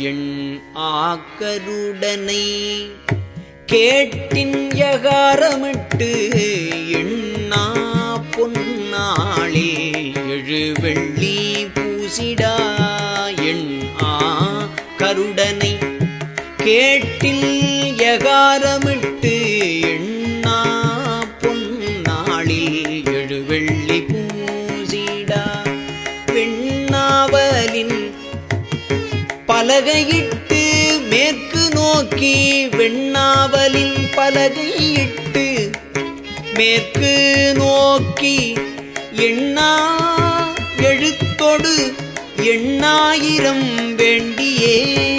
எண் ஆக்கருடனை கேட்டின் யகாரமிட்டு எண்ணா பொன்னாளே எழுவெள்ளி பூசிடா எண் ஆ கருடனை கேட்டில் யகாரமிட்டு எண்ணா பொன்னாளில் எழுவெள்ளி பூசிடா. வெண்ணாவலின் பலகையிட்டு மேற்கு நோக்கி வெண்ணாவலில் பலகையிட்டு மேற்கு நோக்கி எண்ணா எழுத்தொடு எண்ணாயிரம் வேண்டியே.